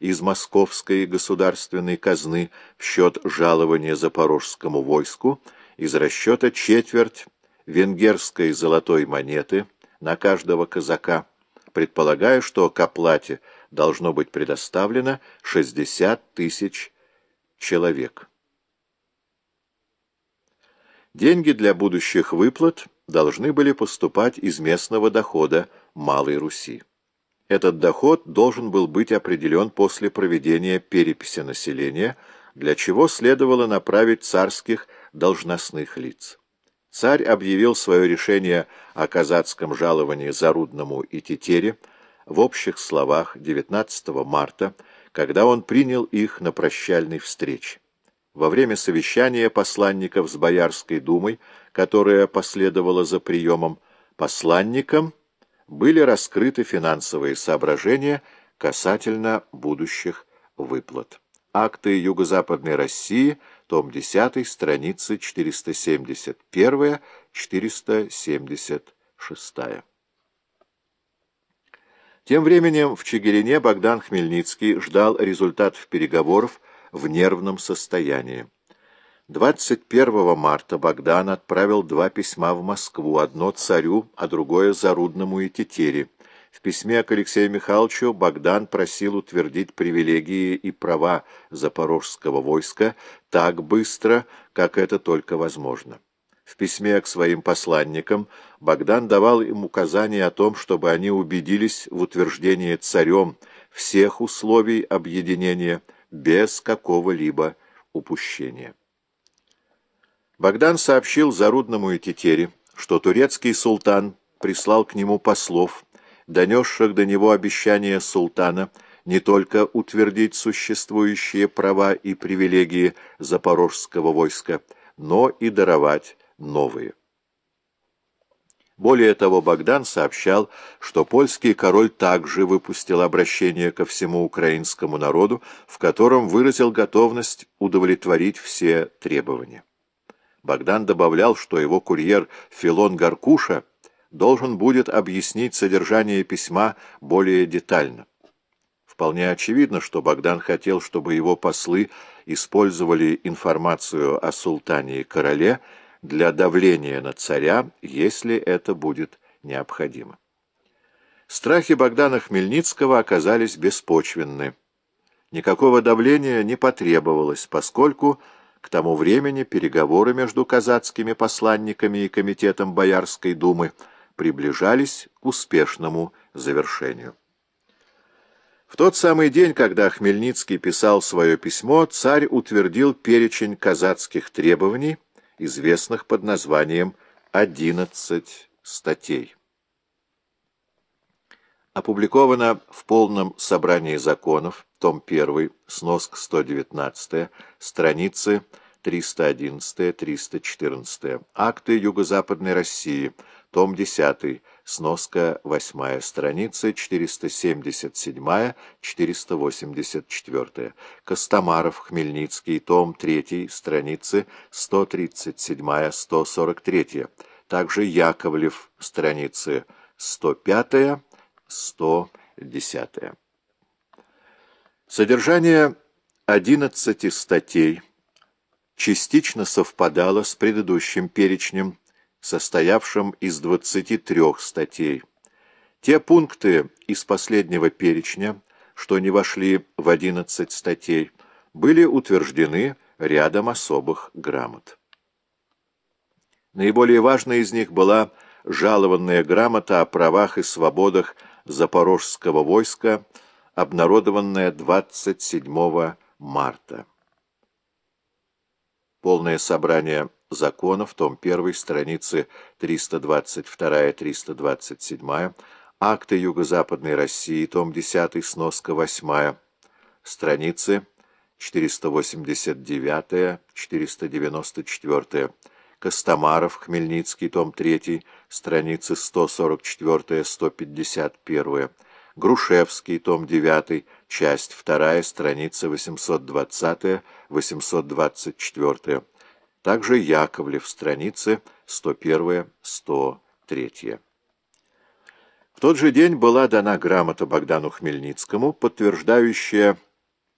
из московской государственной казны в счет жалования запорожскому войску из расчета четверть венгерской золотой монеты на каждого казака, предполагая, что к оплате должно быть предоставлено 60 тысяч человек. Деньги для будущих выплат должны были поступать из местного дохода Малой Руси. Этот доход должен был быть определен после проведения переписи населения, для чего следовало направить царских должностных лиц. Царь объявил свое решение о казацком жаловании Зарудному и Тетере в общих словах 19 марта, когда он принял их на прощальной встрече. Во время совещания посланников с Боярской думой, которое последовало за приемом, посланникам были раскрыты финансовые соображения касательно будущих выплат. Акты Юго-Западной России, том 10, страницы 471-476. Тем временем в Чигирине Богдан Хмельницкий ждал результатов переговоров в нервном состоянии. 21 марта Богдан отправил два письма в Москву, одно царю, а другое Зарудному и Тетере. В письме к Алексею Михайловичу Богдан просил утвердить привилегии и права запорожского войска так быстро, как это только возможно. В письме к своим посланникам Богдан давал им указания о том, чтобы они убедились в утверждении царем всех условий объединения без какого-либо упущения. Богдан сообщил Зарудному и Тетере, что турецкий султан прислал к нему послов, донесших до него обещание султана не только утвердить существующие права и привилегии запорожского войска, но и даровать новые. Более того, Богдан сообщал, что польский король также выпустил обращение ко всему украинскому народу, в котором выразил готовность удовлетворить все требования. Богдан добавлял, что его курьер Филон Гаркуша должен будет объяснить содержание письма более детально. Вполне очевидно, что Богдан хотел, чтобы его послы использовали информацию о султане и короле, для давления на царя, если это будет необходимо. Страхи Богдана Хмельницкого оказались беспочвенны. Никакого давления не потребовалось, поскольку к тому времени переговоры между казацкими посланниками и комитетом Боярской думы приближались к успешному завершению. В тот самый день, когда Хмельницкий писал свое письмо, царь утвердил перечень казацких требований, известных под названием «Одиннадцать статей». Опубликовано в полном собрании законов, том 1, сноск 119, страницы 311-314, акты Юго-Западной России, том 10, сноска 8, страницы 477-484, Костомаров, Хмельницкий, том 3, страницы 137-143, также Яковлев, страницы 105-110. Содержание 11 статей частично совпадало с предыдущим перечнем, состоявшим из 23 статей. Те пункты из последнего перечня, что не вошли в 11 статей, были утверждены рядом особых грамот. Наиболее важной из них была жалованная грамота о правах и свободах запорожского войска, обнародованная 27 марта. Полное собрание законов, том 1, страницы 322-327, акты Юго-Западной России, том 10, сноска 8, страницы 489-494, Костомаров, Хмельницкий, том 3, страницы 144-151, Грушевский, том 9, часть 2, страница 820-824, также Яковлев, страницы 101-103. В тот же день была дана грамота Богдану Хмельницкому, подтверждающая